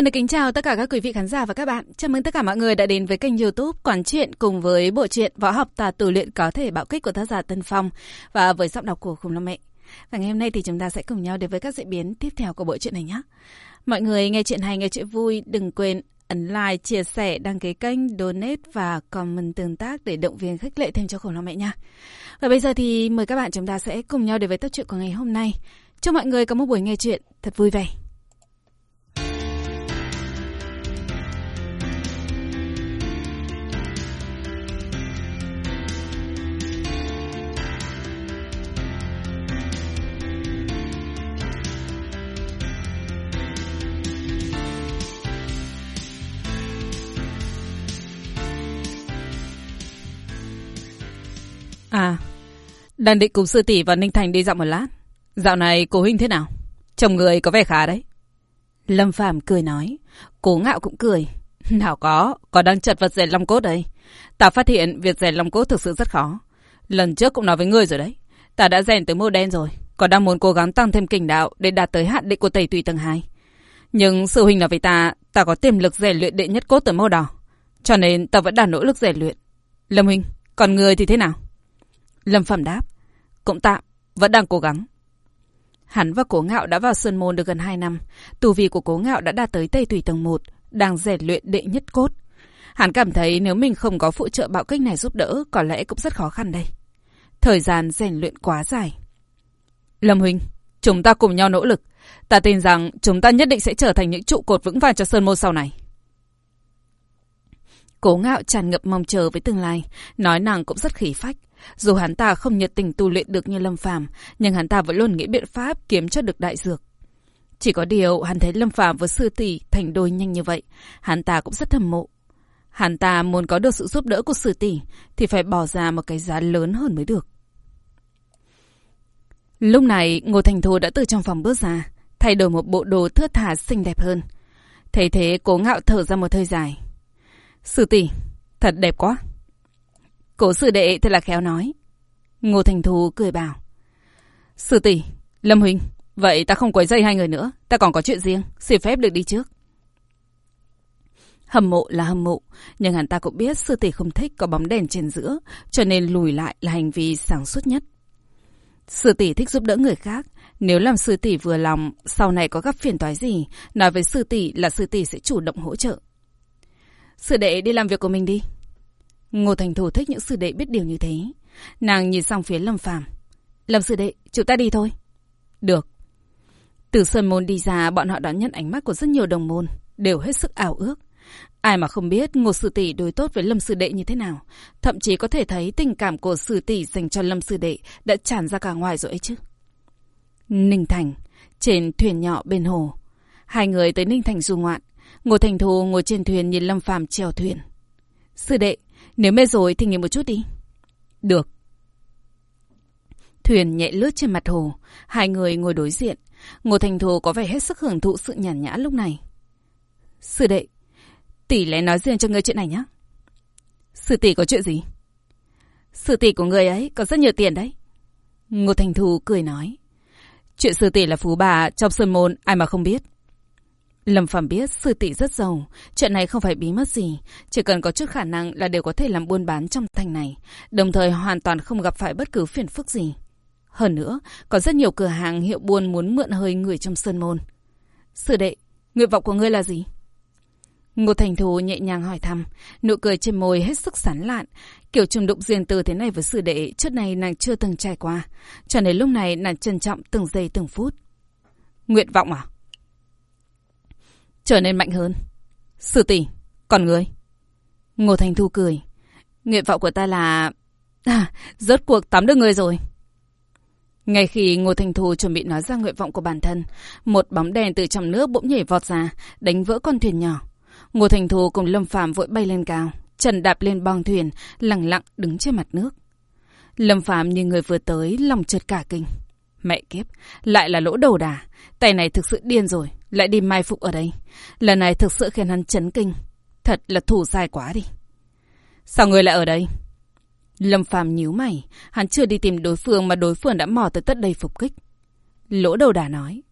Xin được kính chào tất cả các quý vị khán giả và các bạn. Chào mừng tất cả mọi người đã đến với kênh youtube quản truyện cùng với bộ truyện Võ học tà tử luyện có thể bạo kích của tác giả Tân Phong và với giọng đọc của Khùng Long Mẹ. Và ngày hôm nay thì chúng ta sẽ cùng nhau đến với các diễn biến tiếp theo của bộ truyện này nhé. Mọi người nghe chuyện hay, nghe chuyện vui, đừng quên ấn like, chia sẻ, đăng ký kênh, donate và comment tương tác để động viên khích lệ thêm cho Khủng Long Mẹ nha. Và bây giờ thì mời các bạn chúng ta sẽ cùng nhau đến với tập truyện của ngày hôm nay. Chúc mọi người có một buổi nghe chuyện thật vui vẻ. À, đang định cùng sư tỷ và Ninh Thành đi dạo một lát. Dạo này cố huynh thế nào? Chồng người có vẻ khá đấy. Lâm Phàm cười nói. Cố ngạo cũng cười. Nào có, có đang chật vật rèn long cốt đây. Ta phát hiện việc rèn long cốt thực sự rất khó. Lần trước cũng nói với ngươi rồi đấy. Ta đã rèn tới mô đen rồi. Còn đang muốn cố gắng tăng thêm kình đạo để đạt tới hạn định của tẩy tùy tầng 2. Nhưng sư huynh nói với ta, ta có tiềm lực rèn luyện đệ nhất cốt tới mô đỏ. Cho nên ta vẫn đang nỗ lực rèn luyện. Lâm huynh, còn người thì thế nào? Lâm Phẩm đáp. Cũng tạm, vẫn đang cố gắng. Hắn và Cố Ngạo đã vào Sơn Môn được gần 2 năm. Tù vi của Cố Ngạo đã đạt tới Tây Tùy tầng 1, đang rèn luyện đệ nhất cốt. Hắn cảm thấy nếu mình không có phụ trợ bạo kích này giúp đỡ, có lẽ cũng rất khó khăn đây. Thời gian rèn luyện quá dài. Lâm Huynh, chúng ta cùng nhau nỗ lực. Ta tin rằng chúng ta nhất định sẽ trở thành những trụ cột vững vàng cho Sơn Môn sau này. Cố ngạo tràn ngập mong chờ với tương lai, nói nàng cũng rất khỉ phách. Dù hắn ta không nhiệt tình tu luyện được như Lâm Phàm, nhưng hắn ta vẫn luôn nghĩ biện pháp kiếm cho được đại dược. Chỉ có điều hắn thấy Lâm Phàm với sư tỷ thành đôi nhanh như vậy, hắn ta cũng rất thầm mộ. Hắn ta muốn có được sự giúp đỡ của sư tỷ thì phải bỏ ra một cái giá lớn hơn mới được. Lúc này, Ngô Thành Thu đã từ trong phòng bước ra, thay đổi một bộ đồ thướt tha xinh đẹp hơn. Thấy thế, cố ngạo thở ra một hơi dài. Sư tỷ, thật đẹp quá. Cố sư đệ thật là khéo nói. Ngô Thành Thu cười bảo. Sư tỷ, Lâm Huỳnh, vậy ta không quấy dây hai người nữa. Ta còn có chuyện riêng, xin phép được đi trước. Hâm mộ là hâm mộ, nhưng hắn ta cũng biết sư tỷ không thích có bóng đèn trên giữa, cho nên lùi lại là hành vi sáng suốt nhất. Sư tỷ thích giúp đỡ người khác, nếu làm sư tỷ vừa lòng, sau này có gặp phiền toái gì, nói với sư tỷ là sư tỷ sẽ chủ động hỗ trợ. Sư đệ đi làm việc của mình đi. Ngô Thành Thủ thích những sư đệ biết điều như thế. Nàng nhìn sang phía Lâm Phàm. Lâm sư đệ, chúng ta đi thôi. Được. Từ Sơn Môn đi ra, bọn họ đón nhận ánh mắt của rất nhiều đồng môn, đều hết sức ảo ước. Ai mà không biết Ngô Sư Tỷ đối tốt với Lâm Sư Đệ như thế nào. Thậm chí có thể thấy tình cảm của Sư Tỷ dành cho Lâm Sư Đệ đã tràn ra cả ngoài rồi ấy chứ. Ninh Thành, trên thuyền nhỏ bên hồ. Hai người tới Ninh Thành du ngoạn. Ngô Thành Thù ngồi trên thuyền nhìn Lâm Phàm chèo thuyền. Sư đệ, nếu mê rồi thì nghỉ một chút đi. Được. Thuyền nhẹ lướt trên mặt hồ, hai người ngồi đối diện. Ngô Thành Thù có vẻ hết sức hưởng thụ sự nhàn nhã lúc này. Sư đệ, tỷ lẽ nói riêng cho ngươi chuyện này nhé. Sư tỷ có chuyện gì? Sư tỷ của người ấy có rất nhiều tiền đấy. Ngô Thành Thù cười nói. Chuyện sư tỷ là phú bà trong sơn môn ai mà không biết. Lâm Phạm biết sư tỷ rất giàu, chuyện này không phải bí mật gì, chỉ cần có chút khả năng là đều có thể làm buôn bán trong thành này, đồng thời hoàn toàn không gặp phải bất cứ phiền phức gì. Hơn nữa, có rất nhiều cửa hàng hiệu buôn muốn mượn hơi người trong sơn môn. Sư đệ, nguyện vọng của ngươi là gì? Ngô Thành Thù nhẹ nhàng hỏi thăm, nụ cười trên môi hết sức sán lạn. Kiểu trùng đụng riêng từ thế này với sư đệ, trước này nàng chưa từng trải qua. Cho đến lúc này nàng trân trọng từng giây từng phút. Nguyện vọng à? Trở nên mạnh hơn. Sư tỷ, còn người? Ngô Thành Thu cười. Nguyện vọng của ta là... À, rốt cuộc tắm được người rồi. Ngay khi Ngô Thành Thu chuẩn bị nói ra nguyện vọng của bản thân, một bóng đèn từ trong nước bỗng nhảy vọt ra, đánh vỡ con thuyền nhỏ. Ngô Thành Thu cùng Lâm Phàm vội bay lên cao, trần đạp lên bong thuyền, lặng lặng đứng trên mặt nước. Lâm Phàm như người vừa tới, lòng chợt cả kinh. Mẹ kiếp, lại là lỗ đầu đà, tay này thực sự điên rồi lại đi mai phục ở đây. Lần này thực sự khiến hắn chấn kinh. Thật là thủ dài quá đi. Sao người lại ở đây? Lâm Phàm nhíu mày, hắn chưa đi tìm đối phương mà đối phương đã mò tới tất đây phục kích. Lỗ đầu đà nói.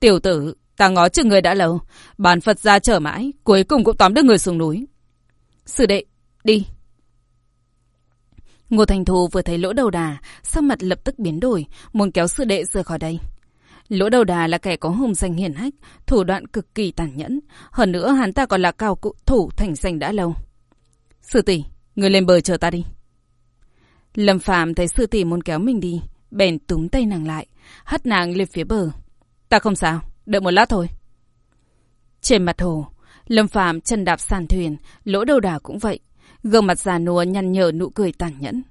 Tiểu tử, Ta ngó chừng người đã lâu. Bàn Phật ra trở mãi. Cuối cùng cũng tóm được người xuống núi. Sư đệ, đi. Ngô Thành Thù vừa thấy lỗ đầu đà, sắc mặt lập tức biến đổi, muốn kéo sư đệ rời khỏi đây. Lỗ đầu đà là kẻ có hùng danh hiển hách, thủ đoạn cực kỳ tàn nhẫn. Hơn nữa hắn ta còn là cao cụ thủ thành danh đã lâu. Sư tỷ, người lên bờ chờ ta đi. Lâm Phạm thấy sư tỷ muốn kéo mình đi, bèn túm tay nàng lại, hất nàng lên phía bờ. Ta không sao, đợi một lát thôi. Trên mặt hồ, Lâm Phạm chân đạp sàn thuyền, lỗ đầu đà cũng vậy. Gương mặt già nua nhăn nhở nụ cười tàn nhẫn.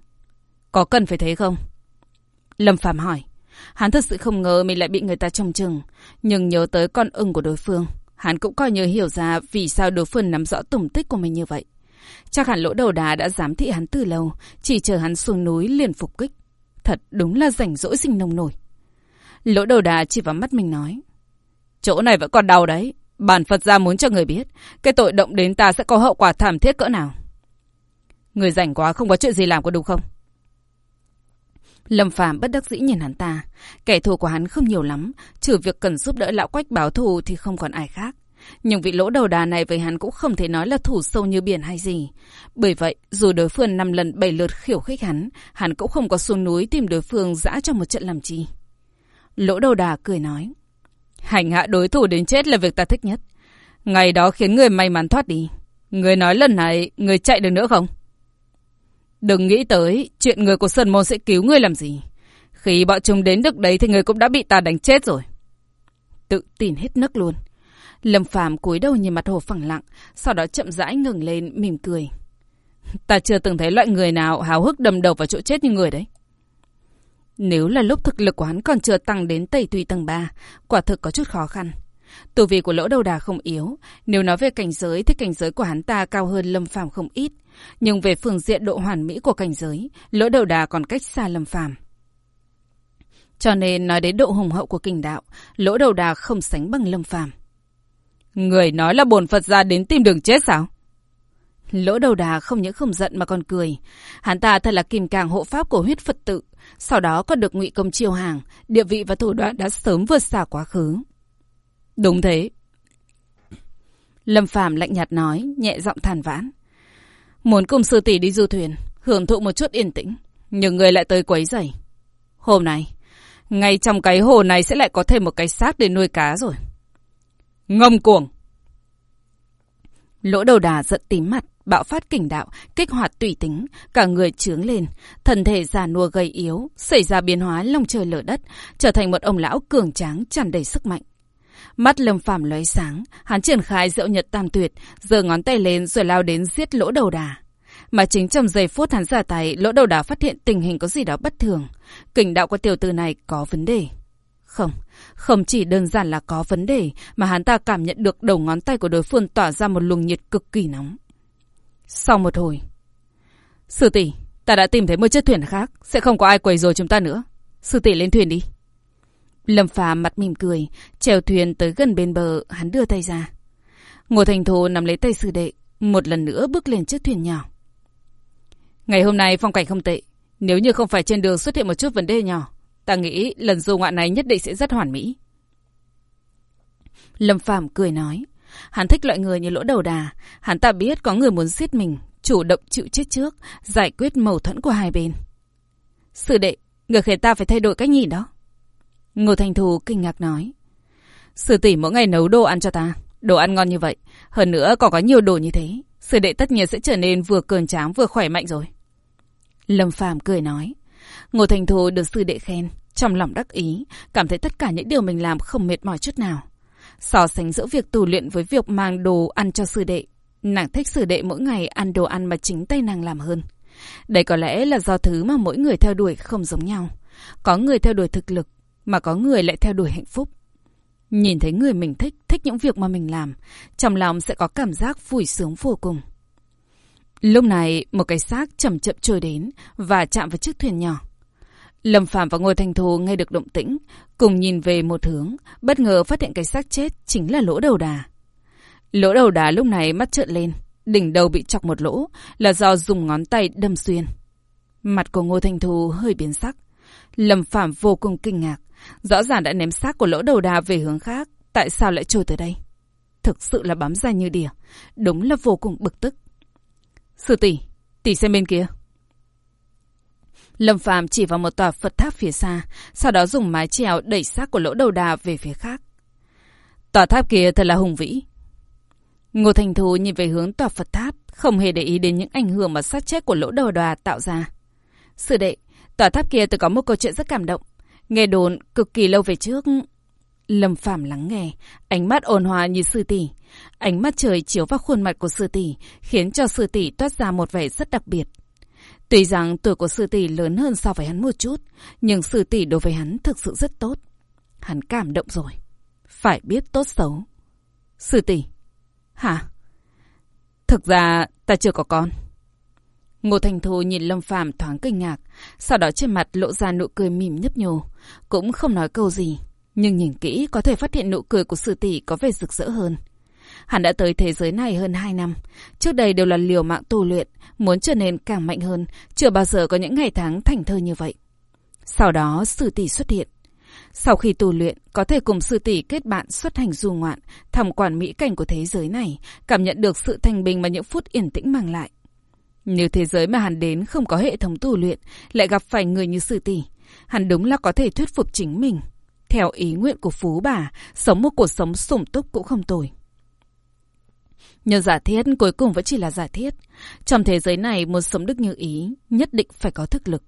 Có cần phải thế không? Lâm Phạm hỏi. Hắn thật sự không ngờ mình lại bị người ta trông chừng. Nhưng nhớ tới con ưng của đối phương. Hắn cũng coi như hiểu ra vì sao đối phương nắm rõ tủng tích của mình như vậy. Chắc hẳn lỗ đầu đá đã giám thị hắn từ lâu. Chỉ chờ hắn xuống núi liền phục kích. Thật đúng là rảnh rỗi sinh nông nổi. Lỗ đầu đá chỉ vào mắt mình nói. Chỗ này vẫn còn đau đấy. Bản Phật gia muốn cho người biết. Cái tội động đến ta sẽ có hậu quả thảm thiết cỡ nào. Người rảnh quá không có chuyện gì làm có đúng không? Lâm Phàm bất đắc dĩ nhìn hắn ta. Kẻ thù của hắn không nhiều lắm, trừ việc cần giúp đỡ lão quách báo thù thì không còn ai khác. Nhưng vị lỗ đầu đà này với hắn cũng không thể nói là thủ sâu như biển hay gì. Bởi vậy, dù đối phương năm lần bảy lượt khiểu khích hắn, hắn cũng không có xuống núi tìm đối phương dã cho một trận làm chi. Lỗ đầu đà cười nói. Hành hạ đối thủ đến chết là việc ta thích nhất. Ngày đó khiến người may mắn thoát đi. Người nói lần này, người chạy được nữa không? Đừng nghĩ tới chuyện người của Sơn Môn sẽ cứu ngươi làm gì. Khi bọn chúng đến được đấy thì người cũng đã bị ta đánh chết rồi. Tự tin hết nấc luôn. Lâm Phàm cúi đầu nhìn mặt hồ phẳng lặng, sau đó chậm rãi ngừng lên mỉm cười. Ta chưa từng thấy loại người nào háo hức đầm đầu vào chỗ chết như người đấy. Nếu là lúc thực lực của hắn còn chưa tăng đến tẩy tùy tầng 3, quả thực có chút khó khăn. Tù vị của lỗ đầu đà không yếu, nếu nói về cảnh giới thì cảnh giới của hắn ta cao hơn Lâm Phàm không ít. Nhưng về phương diện độ hoàn mỹ của cảnh giới, lỗ đầu đà còn cách xa Lâm Phàm. Cho nên nói đến độ hùng hậu của kình đạo, lỗ đầu đà không sánh bằng Lâm Phàm. Người nói là bổn Phật ra đến tìm đường chết sao? Lỗ đầu đà không những không giận mà còn cười. Hắn ta thật là kìm càng hộ pháp của huyết Phật tự. Sau đó còn được ngụy công chiêu hàng, địa vị và thủ đoạn đã sớm vượt xa quá khứ. Đúng thế. Lâm Phàm lạnh nhạt nói, nhẹ giọng than vãn. Muốn cùng sư tỷ đi du thuyền, hưởng thụ một chút yên tĩnh, nhưng người lại tới quấy rầy. Hôm nay, ngay trong cái hồ này sẽ lại có thêm một cái xác để nuôi cá rồi. Ngâm cuồng! Lỗ đầu đà giận tím mặt, bạo phát kình đạo, kích hoạt tùy tính, cả người trướng lên, thân thể già nua gầy yếu, xảy ra biến hóa long trời lở đất, trở thành một ông lão cường tráng tràn đầy sức mạnh. Mắt lâm phàm lóe sáng, hắn triển khai diệu nhật tam tuyệt, giơ ngón tay lên rồi lao đến giết lỗ đầu đà. Mà chính trong giây phút hắn ra tay, lỗ đầu đà phát hiện tình hình có gì đó bất thường. Kình đạo của tiểu tử này có vấn đề. Không, không chỉ đơn giản là có vấn đề, mà hắn ta cảm nhận được đầu ngón tay của đối phương tỏa ra một luồng nhiệt cực kỳ nóng. Sau một hồi, Sư tỷ, ta đã tìm thấy một chiếc thuyền khác, sẽ không có ai quấy rối chúng ta nữa. Sư tỷ lên thuyền đi. Lâm Phàm mặt mỉm cười, chèo thuyền tới gần bên bờ, hắn đưa tay ra. Ngô Thành Thổ nắm lấy tay sư đệ, một lần nữa bước lên chiếc thuyền nhỏ. Ngày hôm nay phong cảnh không tệ, nếu như không phải trên đường xuất hiện một chút vấn đề nhỏ, ta nghĩ lần du ngoạn này nhất định sẽ rất hoàn mỹ. Lâm Phàm cười nói, hắn thích loại người như lỗ đầu đà, hắn ta biết có người muốn giết mình, chủ động chịu chết trước, giải quyết mâu thuẫn của hai bên. Sư đệ, người khiến ta phải thay đổi cách nhìn đó. Ngô Thành Thù kinh ngạc nói. Sư tỷ mỗi ngày nấu đồ ăn cho ta. Đồ ăn ngon như vậy. Hơn nữa còn có nhiều đồ như thế. Sư đệ tất nhiên sẽ trở nên vừa cường tráng vừa khỏe mạnh rồi. Lâm Phàm cười nói. Ngô Thành Thù được sư đệ khen. Trong lòng đắc ý. Cảm thấy tất cả những điều mình làm không mệt mỏi chút nào. So sánh giữa việc tù luyện với việc mang đồ ăn cho sư đệ. Nàng thích sư đệ mỗi ngày ăn đồ ăn mà chính tay nàng làm hơn. Đây có lẽ là do thứ mà mỗi người theo đuổi không giống nhau. Có người theo đuổi thực lực, mà có người lại theo đuổi hạnh phúc. Nhìn thấy người mình thích, thích những việc mà mình làm, trong lòng sẽ có cảm giác vui sướng vô cùng. Lúc này, một cái xác chậm chậm trôi đến và chạm vào chiếc thuyền nhỏ. Lâm Phạm và Ngô Thành Thù nghe được động tĩnh, cùng nhìn về một hướng, bất ngờ phát hiện cái xác chết chính là lỗ đầu đà. Lỗ đầu đà lúc này mắt trợn lên, đỉnh đầu bị chọc một lỗ là do dùng ngón tay đâm xuyên. Mặt của Ngô Thành Thù hơi biến sắc. Lâm Phạm vô cùng kinh ngạc. Rõ ràng đã ném xác của lỗ đầu đà về hướng khác, tại sao lại trôi tới đây? Thực sự là bám ra như đỉa, đúng là vô cùng bực tức. Sư tỷ, tỷ xem bên kia. Lâm Phàm chỉ vào một tòa Phật tháp phía xa, sau đó dùng mái chèo đẩy xác của lỗ đầu đà về phía khác. Tòa tháp kia thật là hùng vĩ. Ngô Thành Thù nhìn về hướng tòa Phật tháp, không hề để ý đến những ảnh hưởng mà sát chết của lỗ đầu đà tạo ra. Sư đệ, tòa tháp kia từ có một câu chuyện rất cảm động. Nghe đồn cực kỳ lâu về trước. Lâm phạm lắng nghe, ánh mắt ôn hòa như sư tỷ. Ánh mắt trời chiếu vào khuôn mặt của sư tỷ, khiến cho sư tỷ toát ra một vẻ rất đặc biệt. Tuy rằng tuổi của sư tỷ lớn hơn so với hắn một chút, nhưng sư tỷ đối với hắn thực sự rất tốt. Hắn cảm động rồi. Phải biết tốt xấu. Sư tỷ. Hả? Thực ra ta chưa có con. Ngô Thành Thu nhìn Lâm Phàm thoáng kinh ngạc, sau đó trên mặt lộ ra nụ cười mỉm nhấp nhô, cũng không nói câu gì, nhưng nhìn kỹ có thể phát hiện nụ cười của sư tỷ có vẻ rực rỡ hơn. Hắn đã tới thế giới này hơn 2 năm, trước đây đều là liều mạng tu luyện, muốn trở nên càng mạnh hơn, chưa bao giờ có những ngày tháng thành thơ như vậy. Sau đó sư tỷ xuất hiện. Sau khi tu luyện, có thể cùng sư tỷ kết bạn xuất hành du ngoạn, tham quan mỹ cảnh của thế giới này, cảm nhận được sự thanh bình mà những phút yên tĩnh mang lại. Nếu thế giới mà hắn đến không có hệ thống tu luyện, lại gặp phải người như sư tỷ, hắn đúng là có thể thuyết phục chính mình. Theo ý nguyện của phú bà, sống một cuộc sống sủng túc cũng không tồi. Nhưng giả thiết cuối cùng vẫn chỉ là giả thiết. Trong thế giới này muốn sống đức như ý, nhất định phải có thực lực.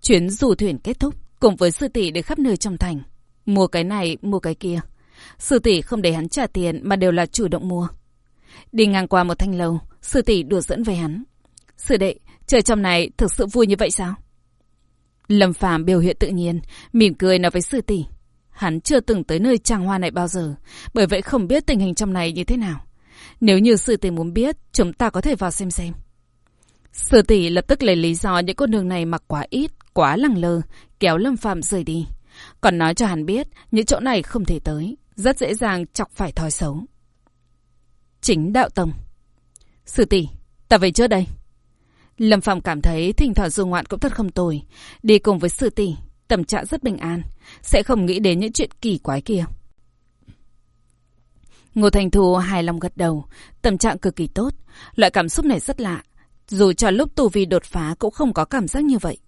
Chuyến dù thuyền kết thúc, cùng với sư tỷ đi khắp nơi trong thành. Mua cái này, mua cái kia. Sư tỷ không để hắn trả tiền mà đều là chủ động mua. Đi ngang qua một thanh lầu, sư tỷ đùa dẫn về hắn. Sư đệ, trời trong này thực sự vui như vậy sao? Lâm Phàm biểu hiện tự nhiên, mỉm cười nói với sư tỷ. Hắn chưa từng tới nơi trang hoa này bao giờ, bởi vậy không biết tình hình trong này như thế nào. Nếu như sư tỷ muốn biết, chúng ta có thể vào xem xem. Sư tỷ lập tức lấy lý do những con đường này mặc quá ít, quá lẳng lơ, kéo Lâm Phạm rời đi. Còn nói cho hắn biết, những chỗ này không thể tới, rất dễ dàng chọc phải thói xấu. Chính đạo tông. Sư tỷ, ta về trước đây. Lâm Phạm cảm thấy thỉnh thoảng du ngoạn cũng thật không tồi. Đi cùng với sư tỷ, tâm trạng rất bình an, sẽ không nghĩ đến những chuyện kỳ quái kia. Ngô Thành Thu hài lòng gật đầu, tâm trạng cực kỳ tốt. Loại cảm xúc này rất lạ. Dù cho lúc tù vi đột phá cũng không có cảm giác như vậy.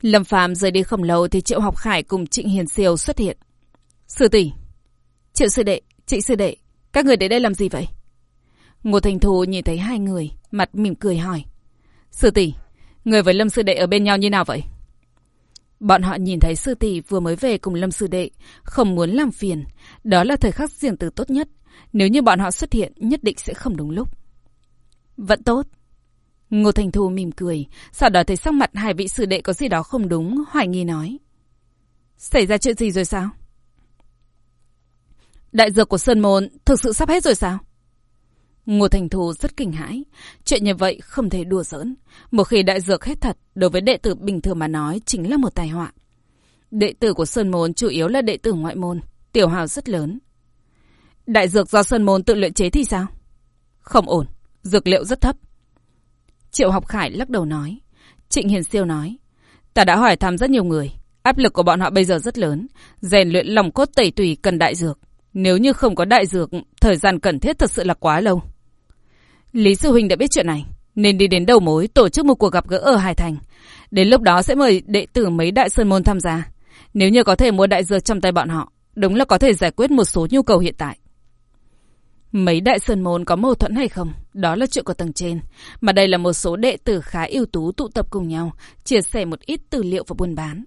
Lâm phạm rời đi không lâu thì Triệu Học Khải cùng Trịnh Hiền Siêu xuất hiện. Sư tỷ, Triệu sư đệ, Trịnh sư đệ, các người đến đây làm gì vậy? Ngô Thành Thù nhìn thấy hai người, mặt mỉm cười hỏi. Sư tỷ, người với Lâm sư đệ ở bên nhau như nào vậy? Bọn họ nhìn thấy sư tỷ vừa mới về cùng Lâm sư đệ, không muốn làm phiền. Đó là thời khắc riêng từ tốt nhất. Nếu như bọn họ xuất hiện, nhất định sẽ không đúng lúc. Vẫn tốt. Ngô Thành Thù mỉm cười, sau đó thấy sắc mặt hai vị sư đệ có gì đó không đúng, hoài nghi nói. Xảy ra chuyện gì rồi sao? Đại dược của Sơn Môn thực sự sắp hết rồi sao? Ngô Thành Thù rất kinh hãi. Chuyện như vậy không thể đùa giỡn. Một khi đại dược hết thật, đối với đệ tử bình thường mà nói chính là một tai họa. Đệ tử của Sơn Môn chủ yếu là đệ tử ngoại môn, tiểu hào rất lớn. Đại dược do Sơn Môn tự luyện chế thì sao? Không ổn, dược liệu rất thấp. Triệu Học Khải lắc đầu nói. Trịnh Hiền Siêu nói. Ta đã hỏi thăm rất nhiều người. Áp lực của bọn họ bây giờ rất lớn. rèn luyện lòng cốt tẩy tùy cần đại dược. Nếu như không có đại dược, thời gian cần thiết thật sự là quá lâu. Lý Sư Huynh đã biết chuyện này, nên đi đến đầu mối tổ chức một cuộc gặp gỡ ở Hải Thành. Đến lúc đó sẽ mời đệ tử mấy đại sơn môn tham gia. Nếu như có thể mua đại dược trong tay bọn họ, đúng là có thể giải quyết một số nhu cầu hiện tại. Mấy đại sơn môn có mâu thuẫn hay không, đó là chuyện của tầng trên. Mà đây là một số đệ tử khá ưu tú tụ tập cùng nhau, chia sẻ một ít tư liệu và buôn bán.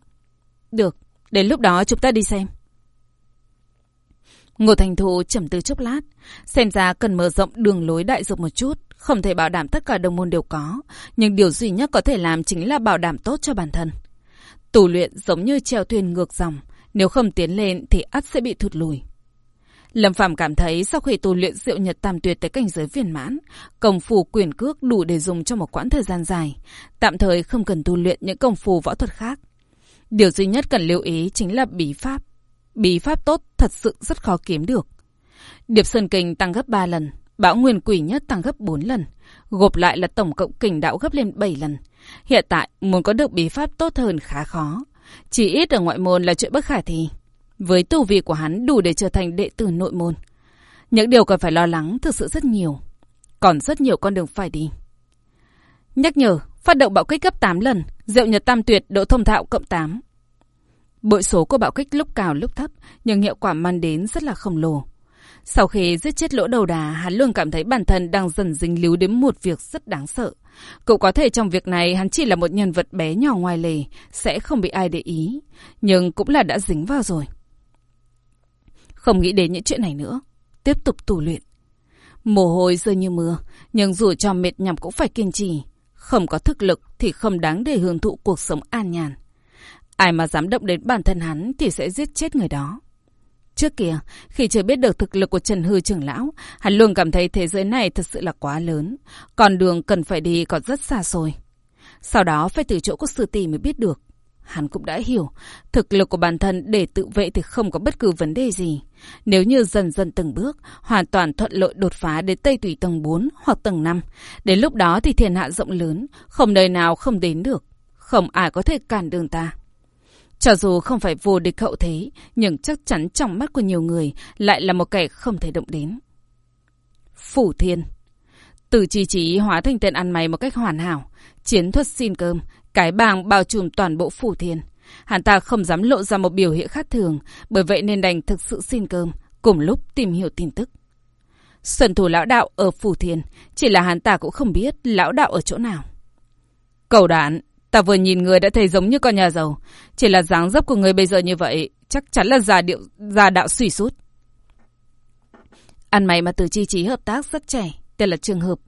Được, đến lúc đó chúng ta đi xem. Ngô Thành Thụ trầm tư chốc lát, xem ra cần mở rộng đường lối đại dục một chút, không thể bảo đảm tất cả đồng môn đều có, nhưng điều duy nhất có thể làm chính là bảo đảm tốt cho bản thân. Tù luyện giống như treo thuyền ngược dòng, nếu không tiến lên thì ắt sẽ bị thụt lùi. Lâm Phạm cảm thấy sau khi tu luyện diệu nhật tam tuyệt tới cảnh giới viên mãn, công phu quyền cước đủ để dùng trong một quãng thời gian dài, tạm thời không cần tu luyện những công phu võ thuật khác. Điều duy nhất cần lưu ý chính là bí pháp. Bí pháp tốt thật sự rất khó kiếm được. Điệp Sơn Kình tăng gấp 3 lần, Bão Nguyên Quỷ Nhất tăng gấp 4 lần, gộp lại là tổng cộng kình đạo gấp lên 7 lần. Hiện tại, muốn có được bí pháp tốt hơn khá khó. Chỉ ít ở ngoại môn là chuyện bất khả thi. Với tu vi của hắn đủ để trở thành đệ tử nội môn. Những điều cần phải lo lắng thực sự rất nhiều. Còn rất nhiều con đường phải đi. Nhắc nhở, phát động bạo kích gấp 8 lần, diệu nhật tam tuyệt độ thông thạo cộng 8. Bội số của bạo kích lúc cao lúc thấp, nhưng hiệu quả mang đến rất là khổng lồ. Sau khi giết chết lỗ đầu đà, hắn luôn cảm thấy bản thân đang dần dính líu đến một việc rất đáng sợ. Cậu có thể trong việc này hắn chỉ là một nhân vật bé nhỏ ngoài lề, sẽ không bị ai để ý. Nhưng cũng là đã dính vào rồi. Không nghĩ đến những chuyện này nữa. Tiếp tục tù luyện. Mồ hôi rơi như mưa, nhưng dù cho mệt nhọc cũng phải kiên trì. Không có thực lực thì không đáng để hưởng thụ cuộc sống an nhàn. Ai mà dám động đến bản thân hắn thì sẽ giết chết người đó. Trước kia, khi chưa biết được thực lực của Trần Hư trưởng lão, hắn luôn cảm thấy thế giới này thật sự là quá lớn. Còn đường cần phải đi còn rất xa xôi. Sau đó phải từ chỗ của sư tỷ mới biết được. Hắn cũng đã hiểu, thực lực của bản thân để tự vệ thì không có bất cứ vấn đề gì. Nếu như dần dần từng bước, hoàn toàn thuận lợi đột phá đến Tây Tùy tầng 4 hoặc tầng 5. Đến lúc đó thì thiên hạ rộng lớn, không nơi nào không đến được. Không ai có thể cản đường ta. Cho dù không phải vô địch hậu thế, nhưng chắc chắn trong mắt của nhiều người lại là một kẻ không thể động đến. Phủ Thiên Từ chi trí hóa thành tên ăn mày một cách hoàn hảo, chiến thuật xin cơm, cái bàng bao trùm toàn bộ Phủ Thiên. Hắn ta không dám lộ ra một biểu hiện khác thường, bởi vậy nên đành thực sự xin cơm, cùng lúc tìm hiểu tin tức. Sơn thủ lão đạo ở Phủ Thiên, chỉ là hắn ta cũng không biết lão đạo ở chỗ nào. Cầu đạn. Ta vừa nhìn người đã thấy giống như con nhà giàu. Chỉ là dáng dấp của người bây giờ như vậy, chắc chắn là già, điệu, già đạo suy sút. Ăn mày mà từ chi trí hợp tác rất trẻ, tên là Trường Hợp.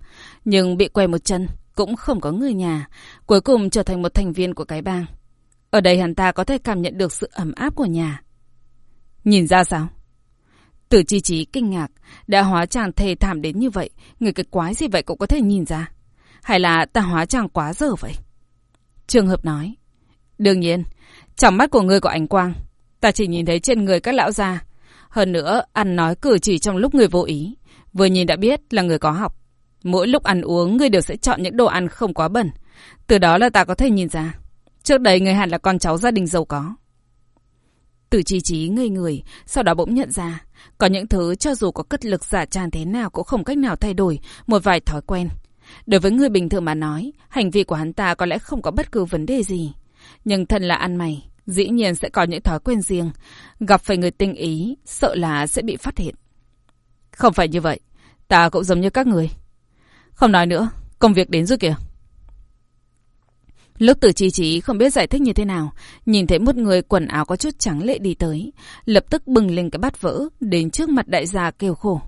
Nhưng bị quay một chân, cũng không có người nhà. Cuối cùng trở thành một thành viên của cái bang. Ở đây hắn ta có thể cảm nhận được sự ấm áp của nhà. Nhìn ra sao? từ chi trí kinh ngạc, đã hóa chàng thề thảm đến như vậy, người cái quái gì vậy cũng có thể nhìn ra. Hay là ta hóa chàng quá dở vậy? Trường hợp nói. Đương nhiên, trong mắt của ngươi có ánh quang. Ta chỉ nhìn thấy trên người các lão già. Hơn nữa, ăn nói cử chỉ trong lúc người vô ý. Vừa nhìn đã biết là người có học. Mỗi lúc ăn uống, người đều sẽ chọn những đồ ăn không quá bẩn. Từ đó là ta có thể nhìn ra. Trước đây người hẳn là con cháu gia đình giàu có. Từ chi trí ngây người, sau đó bỗng nhận ra. Có những thứ cho dù có cất lực giả tràn thế nào cũng không cách nào thay đổi một vài thói quen. Đối với người bình thường mà nói, hành vi của hắn ta có lẽ không có bất cứ vấn đề gì. Nhưng thân là ăn mày, dĩ nhiên sẽ có những thói quen riêng. Gặp phải người tinh ý, sợ là sẽ bị phát hiện. Không phải như vậy, ta cũng giống như các người. Không nói nữa, công việc đến rồi kìa. Lúc tử chi trí không biết giải thích như thế nào, nhìn thấy một người quần áo có chút trắng lệ đi tới, lập tức bừng lên cái bát vỡ, đến trước mặt đại gia kêu khổ.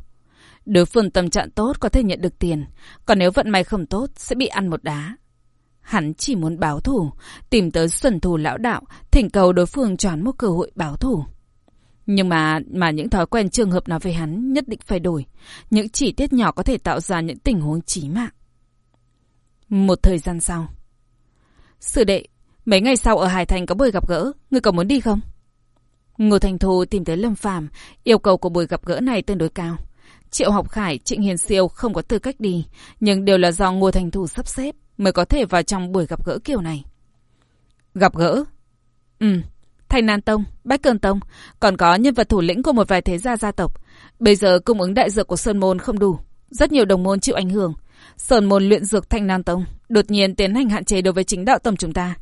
Đối phương tâm trạng tốt có thể nhận được tiền, còn nếu vận may không tốt sẽ bị ăn một đá. Hắn chỉ muốn báo thủ, tìm tới xuân thù lão đạo, thỉnh cầu đối phương choán một cơ hội báo thủ. Nhưng mà mà những thói quen trường hợp nào về hắn nhất định phải đổi. Những chi tiết nhỏ có thể tạo ra những tình huống chí mạng. Một thời gian sau. Sư đệ, mấy ngày sau ở Hải Thành có buổi gặp gỡ, ngươi có muốn đi không? Ngô Thành Thu tìm tới Lâm Phàm yêu cầu của buổi gặp gỡ này tương đối cao. Triệu Học Khải, Trịnh Hiền Siêu không có tư cách đi, nhưng đều là do Ngô Thành Thủ sắp xếp mới có thể vào trong buổi gặp gỡ kiểu này. Gặp gỡ? Ừ, Thành Nan Tông, Bách Cơn Tông, còn có nhân vật thủ lĩnh của một vài thế gia gia tộc. Bây giờ cung ứng đại dược của Sơn Môn không đủ, rất nhiều đồng môn chịu ảnh hưởng. Sơn Môn luyện dược Thanh Nan Tông đột nhiên tiến hành hạn chế đối với chính đạo tông chúng ta.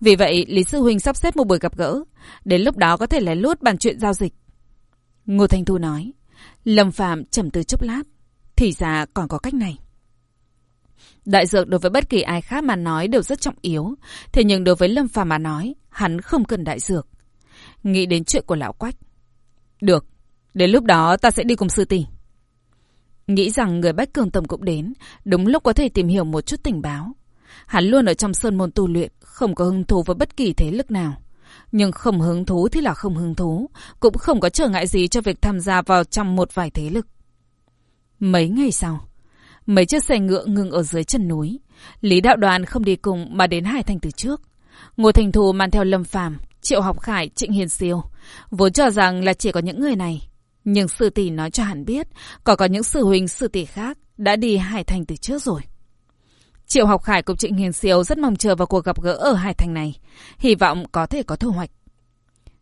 Vì vậy, Lý Sư Huynh sắp xếp một buổi gặp gỡ, đến lúc đó có thể lén lút bàn chuyện giao dịch. Ngô Thanh Thu nói. Lâm Phạm trầm tư chốc lát. Thì ra còn có cách này. Đại dược đối với bất kỳ ai khác mà nói đều rất trọng yếu. Thế nhưng đối với Lâm Phàm mà nói, hắn không cần đại dược. Nghĩ đến chuyện của lão quách. Được, đến lúc đó ta sẽ đi cùng sư tỷ. Nghĩ rằng người Bách Cường Tầm cũng đến, đúng lúc có thể tìm hiểu một chút tình báo. Hắn luôn ở trong sơn môn tu luyện, không có hứng thú với bất kỳ thế lực nào. Nhưng không hứng thú thì là không hứng thú, cũng không có trở ngại gì cho việc tham gia vào trong một vài thế lực. Mấy ngày sau, mấy chiếc xe ngựa ngừng ở dưới chân núi. Lý đạo đoàn không đi cùng mà đến Hải Thành từ trước. Ngô Thành Thù mang theo Lâm Phàm, Triệu Học Khải, Trịnh Hiền Siêu. Vốn cho rằng là chỉ có những người này. Nhưng sư tỷ nói cho hắn biết, còn có những sư huynh sư tỷ khác đã đi Hải Thành từ trước rồi. Triệu Học Khải cùng Trịnh Hiền Siêu rất mong chờ vào cuộc gặp gỡ ở Hải Thành này. Hy vọng có thể có thu hoạch.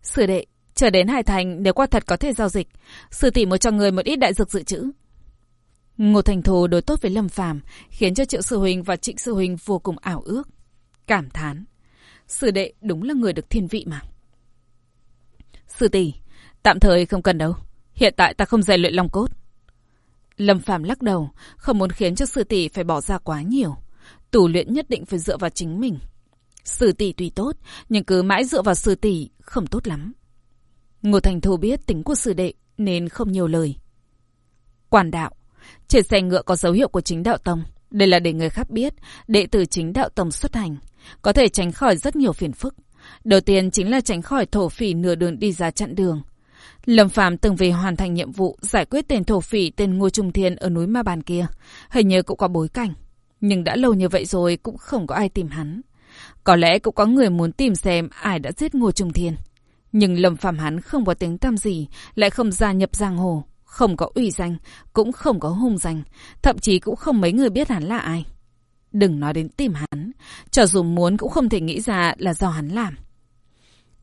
Sư đệ, Chờ đến Hải Thành nếu qua thật có thể giao dịch, sư tỷ một cho người một ít đại dược dự trữ. Ngô Thành Thù đối tốt với Lâm Phàm khiến cho Triệu Sư Huỳnh và Trịnh Sư Huỳnh vô cùng ảo ước. Cảm thán. Sư đệ đúng là người được thiên vị mà. Sư tỷ, tạm thời không cần đâu. Hiện tại ta không rèn luyện long cốt. Lâm Phàm lắc đầu, không muốn khiến cho sư tỷ phải bỏ ra quá nhiều. Tù luyện nhất định phải dựa vào chính mình. Sư tỷ tuy tốt, nhưng cứ mãi dựa vào sư tỷ không tốt lắm. Ngô Thành Thu biết tính của sư đệ nên không nhiều lời. Quản đạo, trên xe ngựa có dấu hiệu của chính đạo tông. Đây là để người khác biết, đệ tử chính đạo tông xuất hành. Có thể tránh khỏi rất nhiều phiền phức. Đầu tiên chính là tránh khỏi thổ phỉ nửa đường đi ra chặn đường. Lâm Phàm từng về hoàn thành nhiệm vụ giải quyết tên thổ phỉ tên Ngô Trung Thiên ở núi Ma Bàn kia. Hình như cũng có bối cảnh. Nhưng đã lâu như vậy rồi cũng không có ai tìm hắn. Có lẽ cũng có người muốn tìm xem ai đã giết Ngô Trung Thiên. Nhưng Lâm phạm hắn không có tiếng tăm gì, lại không gia nhập giang hồ, không có ủy danh, cũng không có hung danh, thậm chí cũng không mấy người biết hắn là ai. Đừng nói đến tìm hắn, cho dù muốn cũng không thể nghĩ ra là do hắn làm.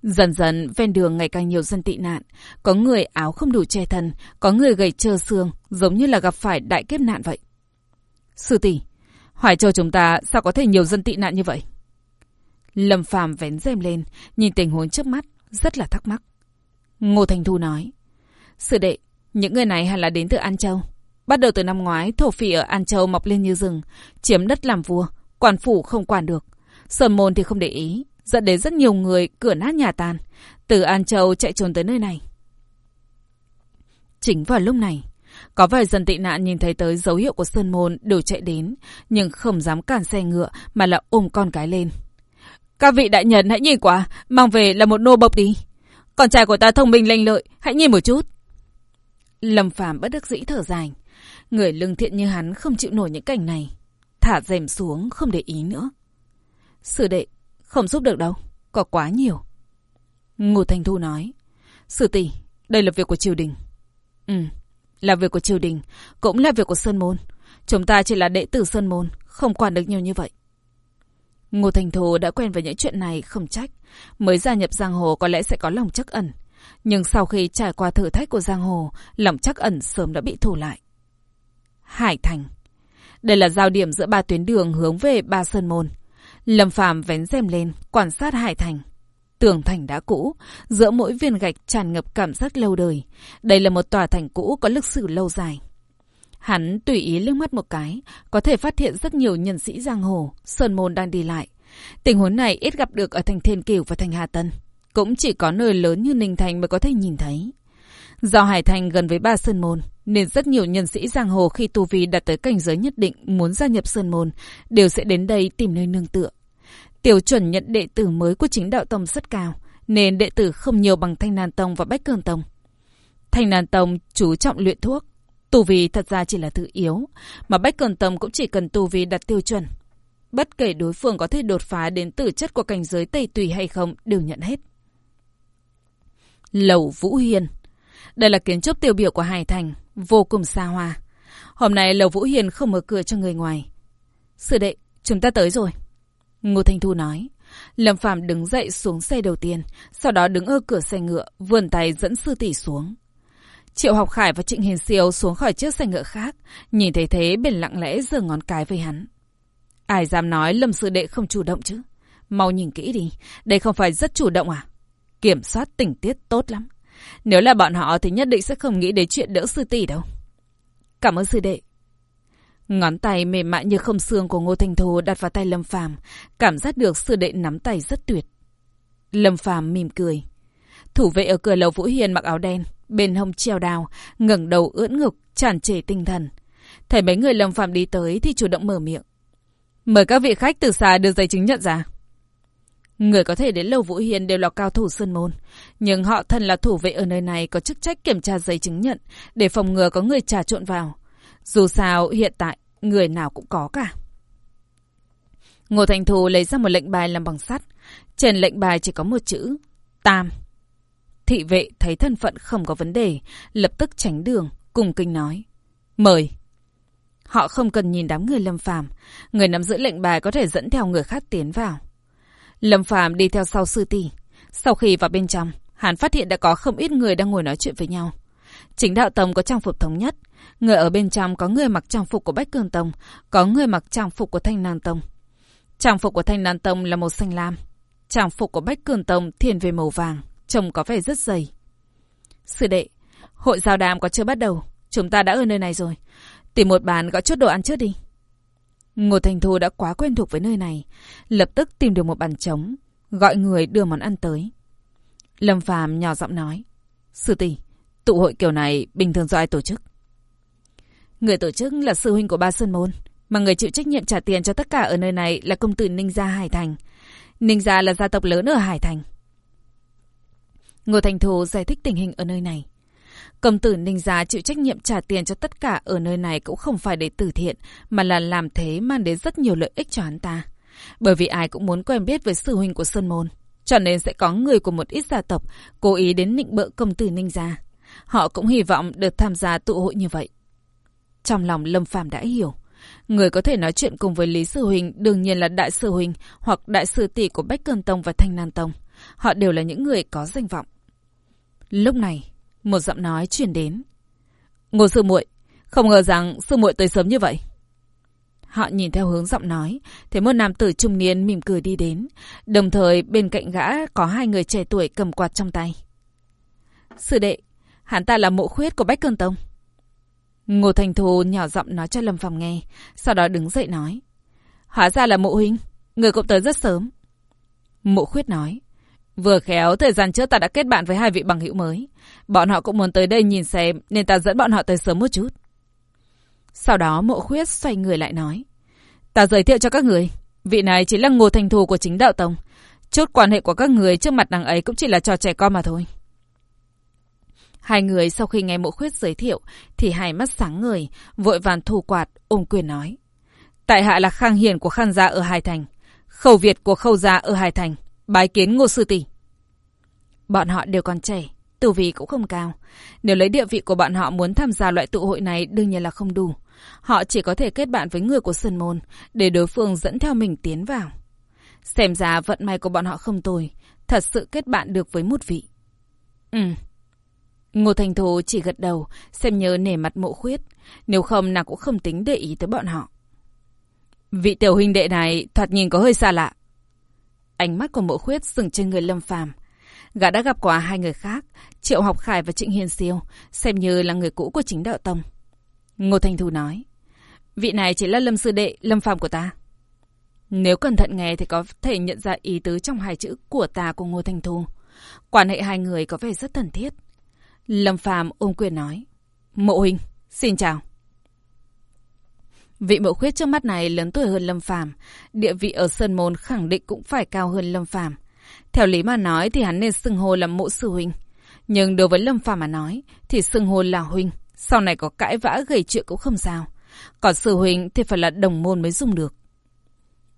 Dần dần, ven đường ngày càng nhiều dân tị nạn. Có người áo không đủ che thân, có người gầy trơ xương, giống như là gặp phải đại kiếp nạn vậy. Sư tỷ, Hoài Châu chúng ta sao có thể nhiều dân tị nạn như vậy? Lâm Phàm vén rèm lên, nhìn tình huống trước mắt, rất là thắc mắc. Ngô Thành Thu nói, Sư đệ, những người này hẳn là đến từ An Châu. Bắt đầu từ năm ngoái, thổ phỉ ở An Châu mọc lên như rừng, chiếm đất làm vua, quản phủ không quản được. Sơn môn thì không để ý, dẫn đến rất nhiều người cửa nát nhà tan, từ An Châu chạy trốn tới nơi này. Chính vào lúc này, có vài dân tị nạn nhìn thấy tới dấu hiệu của Sơn Môn đều chạy đến, nhưng không dám cản xe ngựa mà là ôm con cái lên. Các vị đại nhân hãy nhìn qua, mang về là một nô bộc đi. Con trai của ta thông minh lanh lợi, hãy nhìn một chút. Lâm Phàm bất đắc dĩ thở dài. Người lương thiện như hắn không chịu nổi những cảnh này. Thả rèm xuống, không để ý nữa. Sư đệ, không giúp được đâu, có quá nhiều. Ngô Thành Thu nói. Sư tỷ, đây là việc của triều đình. Ừ, là việc của triều đình, cũng là việc của Sơn Môn. Chúng ta chỉ là đệ tử Sơn Môn, không quản được nhiều như vậy. Ngô Thành Thù đã quen với những chuyện này không trách. Mới gia nhập giang hồ có lẽ sẽ có lòng chắc ẩn. Nhưng sau khi trải qua thử thách của giang hồ, lòng chắc ẩn sớm đã bị thủ lại. Hải Thành Đây là giao điểm giữa ba tuyến đường hướng về ba sơn môn. Lâm Phàm vén rèm lên, quan sát Hải Thành. Tường thành đã cũ, giữa mỗi viên gạch tràn ngập cảm giác lâu đời. Đây là một tòa thành cũ có lịch sử lâu dài. Hắn tùy ý liếc mắt một cái, có thể phát hiện rất nhiều nhân sĩ giang hồ, sơn môn đang đi lại. Tình huống này ít gặp được ở thành Thiên Kiều và thành Hà Tân. Cũng chỉ có nơi lớn như Ninh Thành mới có thể nhìn thấy. Do Hải Thành gần với ba sơn môn, nên rất nhiều nhân sĩ giang hồ khi tu vi đạt tới cảnh giới nhất định muốn gia nhập sơn môn, đều sẽ đến đây tìm nơi nương tựa. Tiểu chuẩn nhận đệ tử mới của chính đạo tông rất cao, nên đệ tử không nhiều bằng Thanh Nàn Tông và Bách Cường Tông. Thanh Nàn Tông chú trọng luyện thuốc, Tu vi thật ra chỉ là thứ yếu, mà Bách Cường Tông cũng chỉ cần tu vi đặt tiêu chuẩn. Bất kể đối phương có thể đột phá đến tử chất của cảnh giới Tây Tùy hay không đều nhận hết. Lầu Vũ Hiền Đây là kiến trúc tiêu biểu của Hải Thành, vô cùng xa hoa. Hôm nay Lầu Vũ Hiền không mở cửa cho người ngoài. Sư đệ, chúng ta tới rồi. Ngô Thanh Thu nói. Lâm Phạm đứng dậy xuống xe đầu tiên, sau đó đứng ở cửa xe ngựa, vươn tay dẫn sư tỷ xuống. Triệu Học Khải và Trịnh Hiền Siêu xuống khỏi chiếc xe ngựa khác, nhìn thấy thế bền lặng lẽ giơ ngón cái với hắn. Ai dám nói Lâm Sư Đệ không chủ động chứ? Mau nhìn kỹ đi, đây không phải rất chủ động à? Kiểm soát tình tiết tốt lắm. Nếu là bọn họ thì nhất định sẽ không nghĩ đến chuyện đỡ sư tỷ đâu. Cảm ơn sư đệ. Ngón tay mềm mại như không xương của Ngô Thành Thù đặt vào tay Lâm Phàm, cảm giác được sư đệ nắm tay rất tuyệt. Lâm Phàm mỉm cười. Thủ vệ ở cửa lầu Vũ Hiền mặc áo đen, bên hông treo đào, ngẩng đầu ưỡn ngực, tràn trề tinh thần. Thấy mấy người Lâm Phạm đi tới thì chủ động mở miệng. Mời các vị khách từ xa đưa giấy chứng nhận ra. Người có thể đến Lầu Vũ Hiền đều là cao thủ sơn môn, nhưng họ thân là thủ vệ ở nơi này có chức trách kiểm tra giấy chứng nhận để phòng ngừa có người trà trộn vào. Dù sao, hiện tại, người nào cũng có cả. Ngô Thành Thù lấy ra một lệnh bài làm bằng sắt. Trên lệnh bài chỉ có một chữ, Tam. Thị vệ thấy thân phận không có vấn đề, lập tức tránh đường, cùng kinh nói. Mời. Họ không cần nhìn đám người Lâm Phàm, người nắm giữ lệnh bài có thể dẫn theo người khác tiến vào. Lâm Phàm đi theo sau sư tỷ. Sau khi vào bên trong, hắn phát hiện đã có không ít người đang ngồi nói chuyện với nhau. Chính đạo tông có trang phục thống nhất. Người ở bên trong có người mặc trang phục của Bách Cường Tông, có người mặc trang phục của Thanh Nan Tông. Trang phục của Thanh Nan Tông là màu xanh lam. Trang phục của Bách Cường Tông thiên về màu vàng, trông có vẻ rất dày. Sư đệ, hội giao đàm có chưa bắt đầu. Chúng ta đã ở nơi này rồi. Tìm một bàn gọi chút đồ ăn trước đi. Ngô Thành Thu đã quá quen thuộc với nơi này. Lập tức tìm được một bàn trống, gọi người đưa món ăn tới. Lâm Phàm nhỏ giọng nói. Sư tỷ, tụ hội kiểu này bình thường do ai tổ chức? Người tổ chức là sư huynh của ba Sơn Môn, mà người chịu trách nhiệm trả tiền cho tất cả ở nơi này là công tử Ninh Gia Hải Thành. Ninh Gia là gia tộc lớn ở Hải Thành. Ngô Thành Thù giải thích tình hình ở nơi này. Công tử Ninh Gia chịu trách nhiệm trả tiền cho tất cả ở nơi này cũng không phải để từ thiện, mà là làm thế mang đến rất nhiều lợi ích cho hắn ta. Bởi vì ai cũng muốn quen biết với sư huynh của Sơn Môn, cho nên sẽ có người của một ít gia tộc cố ý đến nịnh bợ công tử Ninh Gia. Họ cũng hy vọng được tham gia tụ hội như vậy. Trong lòng Lâm Phàm đã hiểu. Người có thể nói chuyện cùng với Lý Sư Huỳnh đương nhiên là Đại Sư Huỳnh hoặc Đại Sư Tỷ của Bách Cơn Tông và Thanh Nan Tông. Họ đều là những người có danh vọng. Lúc này, một giọng nói truyền đến. Ngô Sư muội không ngờ rằng Sư muội tới sớm như vậy. Họ nhìn theo hướng giọng nói, thấy một nam tử trung niên mỉm cười đi đến. Đồng thời bên cạnh gã có hai người trẻ tuổi cầm quạt trong tay. Sư đệ, hắn ta là mộ khuyết của Bách Cơn Tông. Ngô Thành Thù nhỏ giọng nói cho Lâm Phàm nghe, sau đó đứng dậy nói. Hóa ra là mộ huynh, người cũng tới rất sớm. Mộ khuyết nói. Vừa khéo, thời gian trước ta đã kết bạn với hai vị bằng hữu mới. Bọn họ cũng muốn tới đây nhìn xem, nên ta dẫn bọn họ tới sớm một chút. Sau đó mộ khuyết xoay người lại nói. Ta giới thiệu cho các người, vị này chỉ là Ngô Thành Thù của chính đạo tông. chốt quan hệ của các người trước mặt nàng ấy cũng chỉ là trò trẻ con mà thôi. Hai người sau khi nghe mộ khuyết giới thiệu thì hai mắt sáng người, vội vàng thu quạt, ôm quyền nói. Tại hạ là Khang Hiền của Khang Gia ở Hải Thành, Khâu Việt của Khâu Gia ở Hải Thành, bái kiến Ngô Sư Tỷ. Bọn họ đều còn trẻ, tử vị cũng không cao. Nếu lấy địa vị của bọn họ muốn tham gia loại tụ hội này đương nhiên là không đủ. Họ chỉ có thể kết bạn với người của Sơn Môn để đối phương dẫn theo mình tiến vào. Xem ra vận may của bọn họ không tồi, thật sự kết bạn được với một vị. Ừ. Ngô Thành Thù chỉ gật đầu, xem nhớ nể mặt mộ khuyết. Nếu không, nàng cũng không tính để ý tới bọn họ. Vị tiểu huynh đệ này thoạt nhìn có hơi xa lạ. Ánh mắt của mộ khuyết dừng trên người Lâm Phàm Gã đã gặp qua hai người khác, Triệu Học Khải và Trịnh Hiền Siêu, xem như là người cũ của chính đạo tông. Ngô Thành Thù nói, vị này chỉ là Lâm Sư Đệ, Lâm Phàm của ta. Nếu cẩn thận nghe thì có thể nhận ra ý tứ trong hai chữ của ta của Ngô Thành Thù. Quan hệ hai người có vẻ rất thân thiết. Lâm Phàm ôm quyền nói. Mộ huynh, xin chào. Vị mộ khuyết trước mắt này lớn tuổi hơn Lâm Phàm, địa vị ở Sơn Môn khẳng định cũng phải cao hơn Lâm Phàm. Theo lý mà nói thì hắn nên xưng hô là mộ sư huynh. Nhưng đối với Lâm Phàm mà nói thì xưng hô là huynh, sau này có cãi vã gây chuyện cũng không sao. Còn sư huynh thì phải là đồng môn mới dùng được.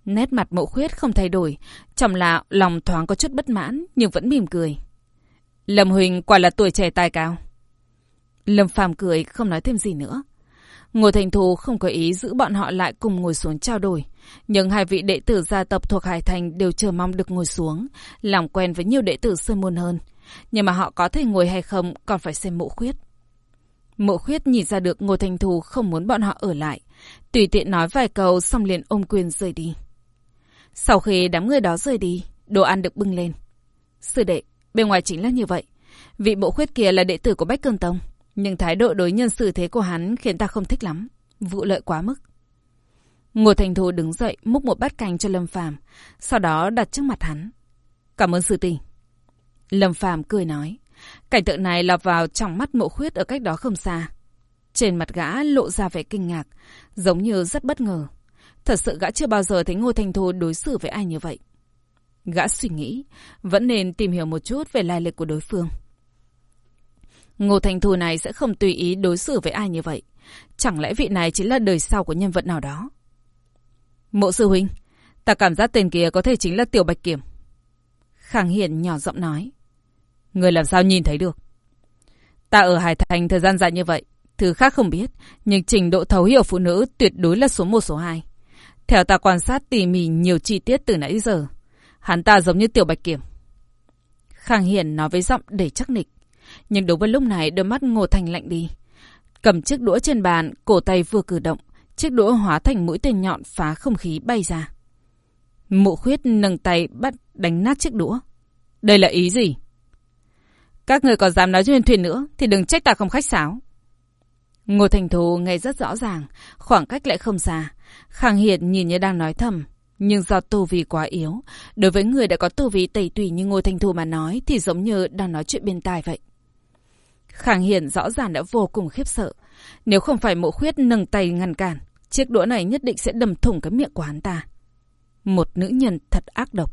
Nét mặt mộ khuyết không thay đổi, trong là lòng thoáng có chút bất mãn nhưng vẫn mỉm cười. Lâm Huỳnh quả là tuổi trẻ tài cao. Lâm Phàm cười không nói thêm gì nữa. Ngô Thành Thù không có ý giữ bọn họ lại cùng ngồi xuống trao đổi. Nhưng hai vị đệ tử gia tộc thuộc Hải Thành đều chờ mong được ngồi xuống, làm quen với nhiều đệ tử sơn môn hơn. Nhưng mà họ có thể ngồi hay không còn phải xem mộ khuyết. Mộ khuyết nhìn ra được Ngô Thành Thù không muốn bọn họ ở lại. Tùy tiện nói vài câu xong liền ôm quyền rời đi. Sau khi đám người đó rời đi, đồ ăn được bưng lên. Sư đệ, Bên ngoài chính là như vậy. Vị bộ khuyết kia là đệ tử của Bách Cường Tông. Nhưng thái độ đối nhân xử thế của hắn khiến ta không thích lắm. Vụ lợi quá mức. Ngô Thành Thù đứng dậy múc một bát canh cho Lâm Phàm, sau đó đặt trước mặt hắn. Cảm ơn sư tỷ. Lâm Phàm cười nói. Cảnh tượng này lọt vào trong mắt mộ khuyết ở cách đó không xa. Trên mặt gã lộ ra vẻ kinh ngạc, giống như rất bất ngờ. Thật sự gã chưa bao giờ thấy Ngô Thành Thù đối xử với ai như vậy. Gã suy nghĩ, vẫn nên tìm hiểu một chút về lai lịch của đối phương. Ngô Thành Thù này sẽ không tùy ý đối xử với ai như vậy. Chẳng lẽ vị này chính là đời sau của nhân vật nào đó? Mộ sư huynh, ta cảm giác tên kia có thể chính là Tiểu Bạch Kiểm. Khang Hiển nhỏ giọng nói. Người làm sao nhìn thấy được? Ta ở Hải Thành thời gian dài như vậy, thứ khác không biết, nhưng trình độ thấu hiểu phụ nữ tuyệt đối là số một số hai. Theo ta quan sát tỉ mỉ nhiều chi tiết từ nãy giờ, Hắn ta giống như tiểu bạch kiểm. Khang Hiền nói với giọng để chắc nịch. Nhưng đúng vào lúc này đôi mắt Ngô Thành lạnh đi. Cầm chiếc đũa trên bàn, cổ tay vừa cử động. Chiếc đũa hóa thành mũi tên nhọn phá không khí bay ra. Mộ khuyết nâng tay bắt đánh nát chiếc đũa. Đây là ý gì? Các người còn dám nói chuyện thuyền nữa thì đừng trách ta không khách sáo. Ngô Thành Thù nghe rất rõ ràng, khoảng cách lại không xa. Khang Hiệt nhìn như đang nói thầm, nhưng do tu vi quá yếu, đối với người đã có tu vi tẩy tùy như Ngô Thành Thù mà nói thì giống như đang nói chuyện bên tai vậy. Khang Hiển rõ ràng đã vô cùng khiếp sợ. Nếu không phải mộ khuyết nâng tay ngăn cản, chiếc đũa này nhất định sẽ đâm thủng cái miệng của hắn ta. Một nữ nhân thật ác độc.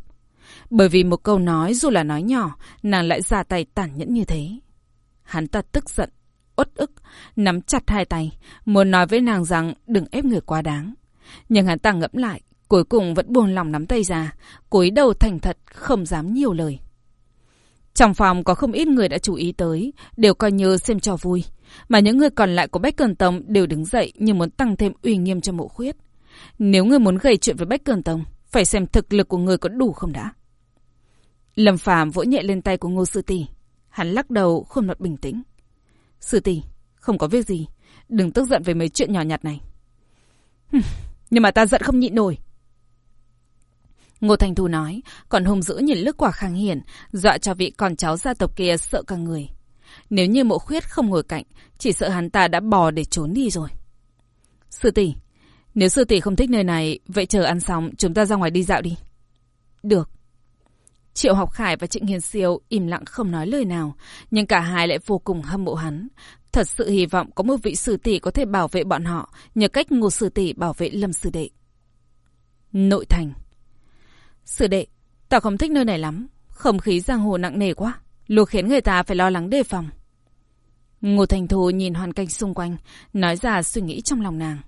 Bởi vì một câu nói dù là nói nhỏ, nàng lại ra tay tàn nhẫn như thế. Hắn ta tức giận, uất ức, nắm chặt hai tay, muốn nói với nàng rằng đừng ép người quá đáng. Nhưng hắn ta ngẫm lại, cuối cùng vẫn buông lòng nắm tay ra, cúi đầu thành thật, không dám nhiều lời. Trong phòng có không ít người đã chú ý tới, đều coi như xem trò vui. Mà những người còn lại của Bách Cường Tông đều đứng dậy như muốn tăng thêm uy nghiêm cho mộ khuyết. Nếu người muốn gây chuyện với Bách Cường Tông, phải xem thực lực của người có đủ không đã. Lâm Phàm vỗ nhẹ lên tay của Ngô Sư Tỷ. Hắn lắc đầu khuôn mặt bình tĩnh. Sư Tỷ, không có việc gì. Đừng tức giận về mấy chuyện nhỏ nhặt này. Nhưng mà ta giận không nhịn nổi. Ngô Thành Thu nói, còn hung dữ nhìn lướt quả khang hiển, dọa cho vị con cháu gia tộc kia sợ cả người. Nếu như mộ khuyết không ngồi cạnh, chỉ sợ hắn ta đã bò để trốn đi rồi. Sư tỷ, nếu sư tỷ không thích nơi này, vậy chờ ăn xong chúng ta ra ngoài đi dạo đi. Được. Triệu Học Khải và Trịnh Hiền Siêu im lặng không nói lời nào, nhưng cả hai lại vô cùng hâm mộ hắn. Thật sự hy vọng có một vị sư tỷ có thể bảo vệ bọn họ, nhờ cách ngô sư tỷ bảo vệ lâm sư đệ. Nội thành Sư đệ, ta không thích nơi này lắm. Không khí giang hồ nặng nề quá. Luôn khiến người ta phải lo lắng đề phòng. Ngô Thành Thù nhìn hoàn cảnh xung quanh, nói ra suy nghĩ trong lòng nàng.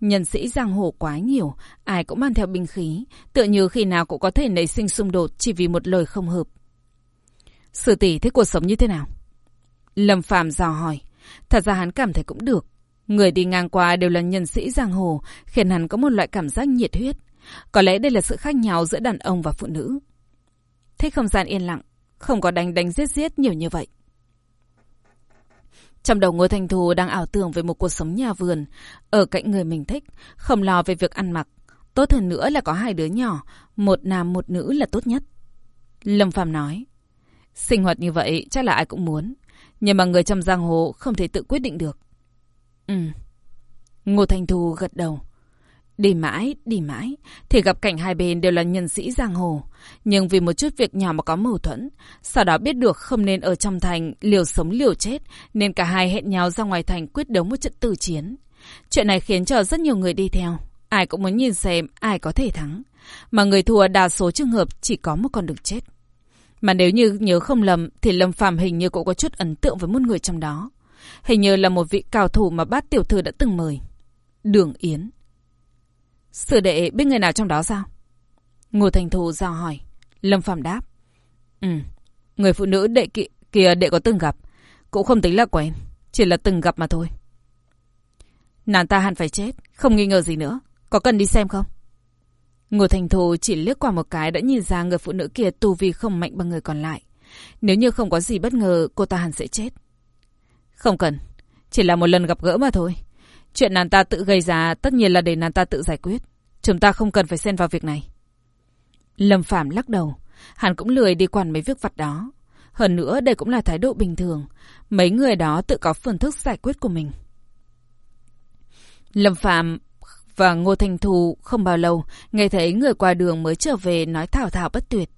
Nhân sĩ giang hồ quá nhiều, ai cũng mang theo binh khí, tựa như khi nào cũng có thể nảy sinh xung đột chỉ vì một lời không hợp. Sư tỷ thấy cuộc sống như thế nào? Lâm Phàm dò hỏi. Thật ra hắn cảm thấy cũng được. Người đi ngang qua đều là nhân sĩ giang hồ, khiến hắn có một loại cảm giác nhiệt huyết. Có lẽ đây là sự khác nhau giữa đàn ông và phụ nữ. Thích không gian yên lặng, không có đánh đánh giết giết nhiều như vậy. Trong đầu Ngô Thành Thù đang ảo tưởng về một cuộc sống nhà vườn, ở cạnh người mình thích, không lo về việc ăn mặc. Tốt hơn nữa là có hai đứa nhỏ, một nam một nữ là tốt nhất. Lâm Phàm nói, sinh hoạt như vậy chắc là ai cũng muốn, nhưng mà người trong giang hồ không thể tự quyết định được. Ừ. Ngô Thành Thù gật đầu. Đi mãi, đi mãi, thì gặp cảnh hai bên đều là nhân sĩ giang hồ. Nhưng vì một chút việc nhỏ mà có mâu thuẫn, sau đó biết được không nên ở trong thành liều sống liều chết, nên cả hai hẹn nhau ra ngoài thành quyết đấu một trận tử chiến. Chuyện này khiến cho rất nhiều người đi theo. Ai cũng muốn nhìn xem ai có thể thắng. Mà người thua đa số trường hợp chỉ có một con đường chết. Mà nếu như nhớ không lầm thì Lâm Phàm hình như cũng có chút ấn tượng với một người trong đó. Hình như là một vị cao thủ mà bát tiểu thư đã từng mời. Đường Yến. Sư đệ biết người nào trong đó sao? Ngô Thành Thù dò hỏi. Lâm Phạm đáp. Ừ, người phụ nữ đệ kia đệ có từng gặp. Cũng không tính là quen, chỉ là từng gặp mà thôi. Nàng ta hẳn phải chết, không nghi ngờ gì nữa. Có cần đi xem không? Ngô Thành Thù chỉ liếc qua một cái đã nhìn ra người phụ nữ kia tu vi không mạnh bằng người còn lại. Nếu như không có gì bất ngờ, cô ta hẳn sẽ chết. Không cần, chỉ là một lần gặp gỡ mà thôi. Chuyện nàng ta tự gây ra tất nhiên là để nàng ta tự giải quyết. Chúng ta không cần phải xen vào việc này. Lâm Phạm lắc đầu. Hắn cũng lười đi quản mấy việc vặt đó. Hơn nữa, đây cũng là thái độ bình thường. Mấy người đó tự có phương thức giải quyết của mình. Lâm Phạm và Ngô Thành Thù không bao lâu, nghe thấy người qua đường mới trở về nói thảo thảo bất tuyệt.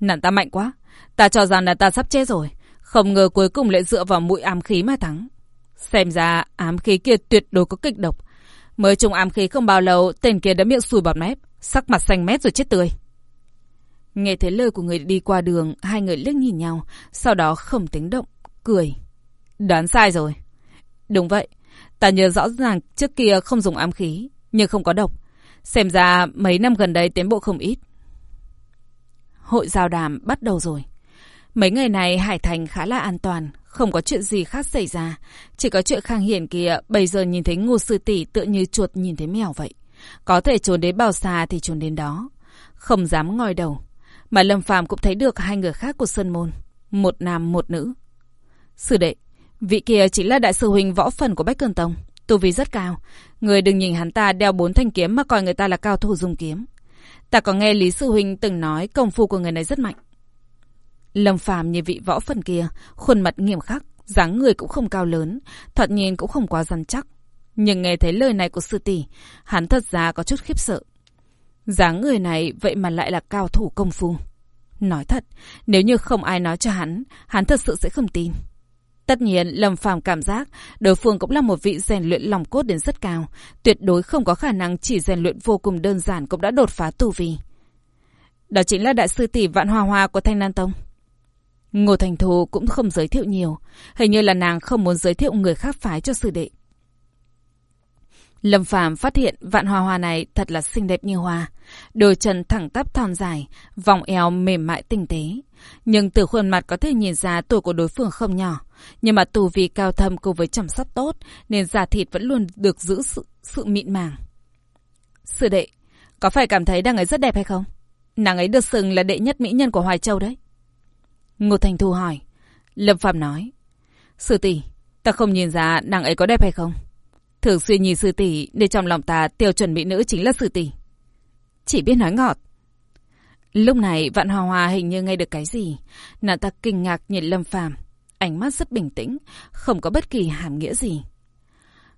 Nàng ta mạnh quá. Ta cho rằng là ta sắp chết rồi. Không ngờ cuối cùng lại dựa vào mũi ám khí mà thắng. Xem ra ám khí kia tuyệt đối có kịch độc. Mới trùng ám khí không bao lâu, tên kia đã miệng sùi bọt mép, sắc mặt xanh mét rồi chết tươi. Nghe thấy lời của người đi qua đường, hai người liếc nhìn nhau, sau đó không tính động, cười. Đoán sai rồi. Đúng vậy, ta nhớ rõ ràng trước kia không dùng ám khí, nhưng không có độc. Xem ra mấy năm gần đây tiến bộ không ít. Hội giao đàm bắt đầu rồi. Mấy ngày này Hải Thành khá là an toàn, không có chuyện gì khác xảy ra. Chỉ có chuyện Khang Hiển kia bây giờ nhìn thấy ngô sư tỷ tựa như chuột nhìn thấy mèo vậy. Có thể trốn đến bao xa thì trốn đến đó. Không dám ngoi đầu. Mà Lâm Phàm cũng thấy được hai người khác của Sơn Môn. Một nam một nữ. Sư đệ, vị kia chính là đại sư huynh võ phần của Bách Cơn Tông. Tu vi rất cao. Người đừng nhìn hắn ta đeo bốn thanh kiếm mà coi người ta là cao thủ dùng kiếm. Ta có nghe Lý Sư Huynh từng nói công phu của người này rất mạnh. Lâm Phàm như vị võ phần kia, khuôn mặt nghiêm khắc, dáng người cũng không cao lớn, thoạt nhìn cũng không quá rắn chắc. Nhưng nghe thấy lời này của sư tỷ, hắn thật ra có chút khiếp sợ. dáng người này vậy mà lại là cao thủ công phu. Nói thật, nếu như không ai nói cho hắn, hắn thật sự sẽ không tin. Tất nhiên, Lâm Phàm cảm giác đối phương cũng là một vị rèn luyện lòng cốt đến rất cao, tuyệt đối không có khả năng chỉ rèn luyện vô cùng đơn giản cũng đã đột phá tu vi. Đó chính là đại sư tỷ Vạn Hoa Hoa của Thanh Nan Tông. Ngô Thành Thù cũng không giới thiệu nhiều, hình như là nàng không muốn giới thiệu người khác phái cho sư đệ. Lâm Phàm phát hiện vạn hoa hoa này thật là xinh đẹp như hoa. Đôi chân thẳng tắp thon dài, vòng eo mềm mại tinh tế. Nhưng từ khuôn mặt có thể nhìn ra tuổi của đối phương không nhỏ. Nhưng mà tù vì cao thâm cùng với chăm sóc tốt, nên da thịt vẫn luôn được giữ sự, sự mịn màng. Sư đệ, có phải cảm thấy nàng ấy rất đẹp hay không? Nàng ấy được xưng là đệ nhất mỹ nhân của Hoài Châu đấy. Ngô Thành Thu hỏi. Lâm Phạm nói. Sư tỷ, ta không nhìn ra nàng ấy có đẹp hay không? Thường xuyên nhìn sư tỷ, để trong lòng ta tiêu chuẩn mỹ nữ chính là sư tỷ. Chỉ biết nói ngọt. Lúc này Vạn Hòa Hòa hình như nghe được cái gì. Nàng ta kinh ngạc nhìn Lâm Phàm ánh mắt rất bình tĩnh, không có bất kỳ hàm nghĩa gì.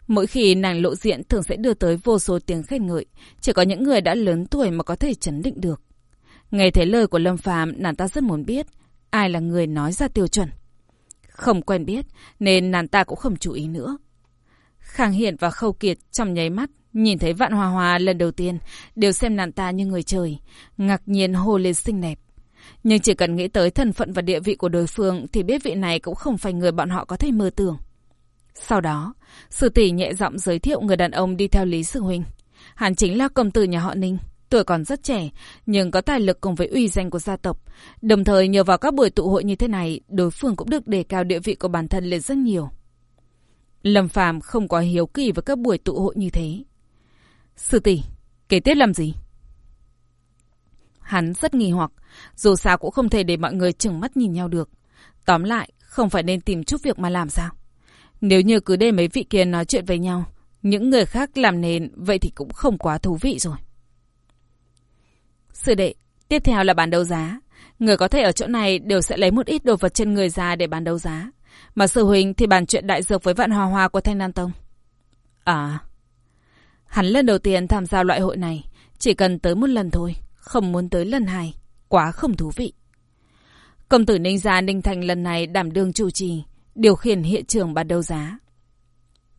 Mỗi khi nàng lộ diện thường sẽ đưa tới vô số tiếng khen ngợi, chỉ có những người đã lớn tuổi mà có thể chấn định được. Nghe thấy lời của Lâm Phàm, nàng ta rất muốn biết ai là người nói ra tiêu chuẩn. Không quen biết, nên nàng ta cũng không chú ý nữa. Khang Hiển và Khâu Kiệt trong nháy mắt, nhìn thấy Vạn Hòa Hòa lần đầu tiên, đều xem nàng ta như người trời, ngạc nhiên hô lên xinh đẹp. Nhưng chỉ cần nghĩ tới thân phận và địa vị của đối phương thì biết vị này cũng không phải người bọn họ có thể mơ tưởng. Sau đó, sư tỷ nhẹ giọng giới thiệu người đàn ông đi theo Lý Sư Huynh. Hắn chính là công tử nhà họ Ninh, tuổi còn rất trẻ, nhưng có tài lực cùng với uy danh của gia tộc. Đồng thời nhờ vào các buổi tụ hội như thế này, đối phương cũng được đề cao địa vị của bản thân lên rất nhiều. Lâm Phàm không có hiếu kỳ với các buổi tụ hội như thế. Sư tỷ, kế tiếp làm gì? Hắn rất nghi hoặc, dù sao cũng không thể để mọi người chừng mắt nhìn nhau được. Tóm lại, không phải nên tìm chút việc mà làm sao? Nếu như cứ để mấy vị kia nói chuyện với nhau, những người khác làm nền, vậy thì cũng không quá thú vị rồi. Sư đệ, tiếp theo là bán đấu giá. Người có thể ở chỗ này đều sẽ lấy một ít đồ vật trên người ra để bán đấu giá. Mà sư huynh thì bàn chuyện đại dược với vạn hòa hoa của Thanh Nam Tông. À... Hắn lần đầu tiên tham gia loại hội này, chỉ cần tới một lần thôi, không muốn tới lần hai, quá không thú vị. Công tử Ninh Gia Ninh Thành lần này đảm đương chủ trì, điều khiển hiện trường bán đấu giá.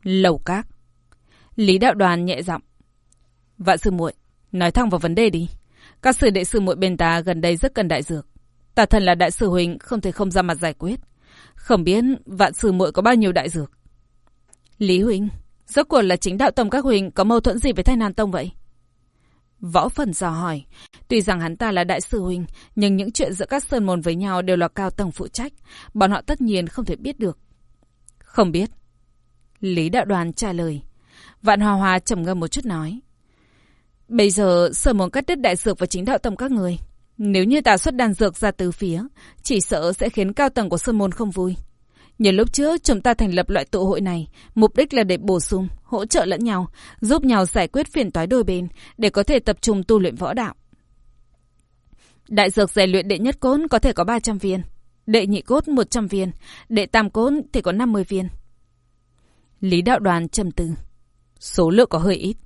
Lầu các. Lý đạo đoàn nhẹ giọng. Vạn sư muội, nói thẳng vào vấn đề đi. Các sư đệ sư muội bên ta gần đây rất cần đại dược. Ta thần là đại sư huynh, không thể không ra mặt giải quyết. Không biết vạn sư muội có bao nhiêu đại dược. Lý huynh, rốt cuộc là chính đạo tông các huynh có mâu thuẫn gì với Thanh Nan tông vậy? Võ Phần dò hỏi. Tuy rằng hắn ta là đại sư huynh, nhưng những chuyện giữa các sơn môn với nhau đều là cao tầng phụ trách. Bọn họ tất nhiên không thể biết được. Không biết. Lý đạo đoàn trả lời. Vạn Hòa Hòa trầm ngâm một chút nói. Bây giờ sở môn cắt đứt đại dược và chính đạo tông các người. Nếu như ta xuất đàn dược ra từ phía, chỉ sợ sẽ khiến cao tầng của sơn môn không vui. Như lúc trước chúng ta thành lập loại tụ hội này, mục đích là để bổ sung, hỗ trợ lẫn nhau, giúp nhau giải quyết phiền toái đôi bên, để có thể tập trung tu luyện võ đạo. Đại dược rèn luyện đệ nhất cốt có thể có 300 viên, đệ nhị cốt 100 viên, đệ tam cốt thì có 50 viên. Lý đạo đoàn trầm tư. Số lượng có hơi ít.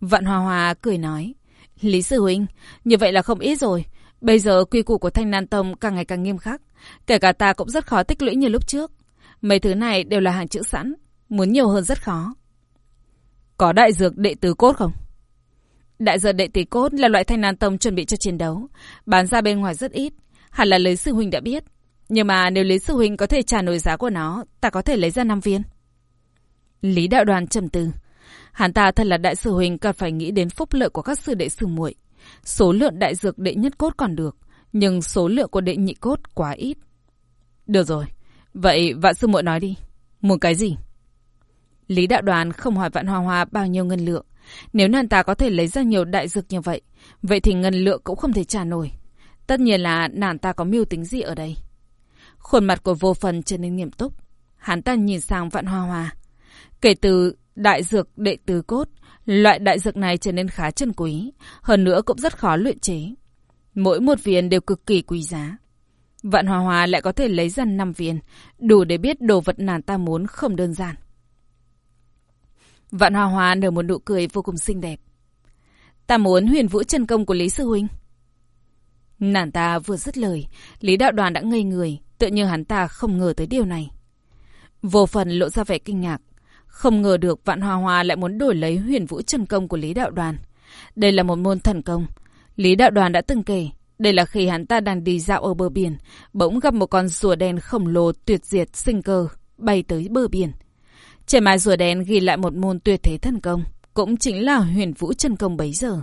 Vạn Hòa Hòa cười nói. Lý Sư Huynh, như vậy là không ít rồi. Bây giờ quy củ của Thanh Nan Tông càng ngày càng nghiêm khắc. Kể cả ta cũng rất khó tích lũy như lúc trước. Mấy thứ này đều là hàng chữ sẵn. Muốn nhiều hơn rất khó. Có đại dược đệ tứ cốt không? Đại dược đệ tứ cốt là loại thanh nan tông chuẩn bị cho chiến đấu. Bán ra bên ngoài rất ít. Hẳn là Lý sư huynh đã biết. Nhưng mà nếu Lý sư huynh có thể trả nổi giá của nó, ta có thể lấy ra 5 viên. Lý đạo đoàn trầm tư. Hắn ta thật là đại sư huynh cần phải nghĩ đến phúc lợi của các sư đệ sư muội. Số lượng đại dược đệ nhất cốt còn được, nhưng số lượng của đệ nhị cốt quá ít. Được rồi, vậy vạn sư muội nói đi, muốn cái gì? Lý đạo đoàn không hỏi vạn hoa hoa bao nhiêu ngân lượng. Nếu nàng ta có thể lấy ra nhiều đại dược như vậy, vậy thì ngân lượng cũng không thể trả nổi. Tất nhiên là nàng ta có mưu tính gì ở đây. Khuôn mặt của vô phần trở nên nghiêm túc. Hắn ta nhìn sang vạn hoa hoa. Kể từ đại dược đệ tứ cốt, loại đại dược này trở nên khá chân quý. Hơn nữa cũng rất khó luyện chế. Mỗi một viên đều cực kỳ quý giá. Vạn Hoa Hoa lại có thể lấy ra 5 viên, đủ để biết đồ vật nàng ta muốn không đơn giản. Vạn Hoa Hoa nở một nụ cười vô cùng xinh đẹp. Ta muốn huyền vũ chân công của Lý Sư Huynh. Nàng ta vừa dứt lời, Lý Đạo Đoàn đã ngây người, tự như hắn ta không ngờ tới điều này. Vô phần lộ ra vẻ kinh ngạc, không ngờ được Vạn Hoa Hoa lại muốn đổi lấy huyền vũ chân công của Lý Đạo Đoàn. Đây là một môn thần công. Lý Đạo Đoàn đã từng kể, đây là khi hắn ta đang đi dạo ở bờ biển, bỗng gặp một con rùa đen khổng lồ tuyệt diệt sinh cơ, bay tới bờ biển. Trên mái rùa đen ghi lại một môn tuyệt thế thần công, cũng chính là huyền vũ chân công bấy giờ.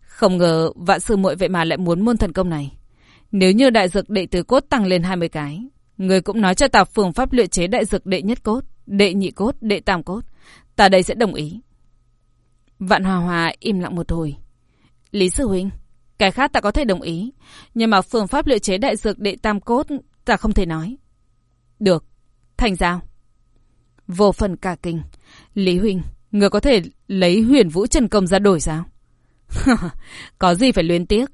Không ngờ vạn sư muội vậy mà lại muốn môn thần công này. Nếu như đại dược đệ tứ cốt tăng lên 20 cái, người cũng nói cho ta phương pháp luyện chế đại dược đệ nhất cốt, đệ nhị cốt, đệ tam cốt. Ta đây sẽ đồng ý. Vạn Hòa Hòa im lặng một hồi. Lý Sư Huynh, cái khác ta có thể đồng ý, nhưng mà phương pháp luyện chế đại dược đệ tam cốt ta không thể nói. Được, thành giao. Vô phần cả kinh. Lý Huynh, người có thể lấy huyền vũ trần công ra đổi sao? có gì phải luyến tiếc.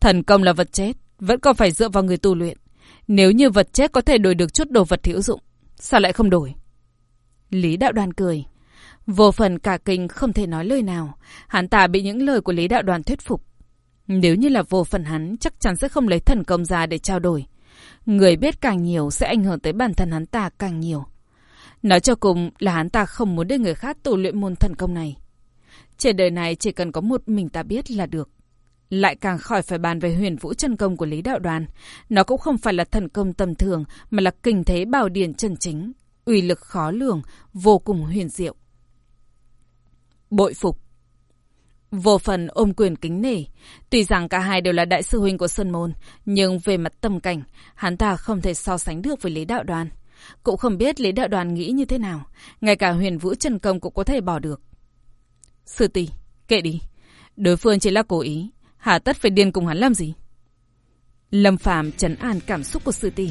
Thần công là vật chết, vẫn còn phải dựa vào người tu luyện. Nếu như vật chết có thể đổi được chút đồ vật hữu dụng, sao lại không đổi? Lý Đạo Đoàn cười. Vô phần cả kinh không thể nói lời nào. Hắn ta bị những lời của Lý Đạo Đoàn thuyết phục. Nếu như là vô phần hắn, chắc chắn sẽ không lấy thần công ra để trao đổi. Người biết càng nhiều sẽ ảnh hưởng tới bản thân hắn ta càng nhiều. Nói cho cùng là hắn ta không muốn để người khác tu luyện môn thần công này. Trên đời này chỉ cần có một mình ta biết là được. Lại càng khỏi phải bàn về huyền vũ chân công của Lý Đạo Đoàn. Nó cũng không phải là thần công tầm thường, mà là kinh thế bảo điển chân chính uy lực khó lường, vô cùng huyền diệu. Bội phục Vô phần ôm quyền kính nể. Tuy rằng cả hai đều là đại sư huynh của Sơn Môn, nhưng về mặt tâm cảnh, hắn ta không thể so sánh được với Lý Đạo Đoàn. Cũng không biết Lý Đạo Đoàn nghĩ như thế nào. Ngay cả huyền vũ chân công cũng có thể bỏ được. Sư tỷ, kệ đi. Đối phương chỉ là cố ý. Hà tất phải điên cùng hắn làm gì? Lâm Phàm trấn an cảm xúc của sư tỷ.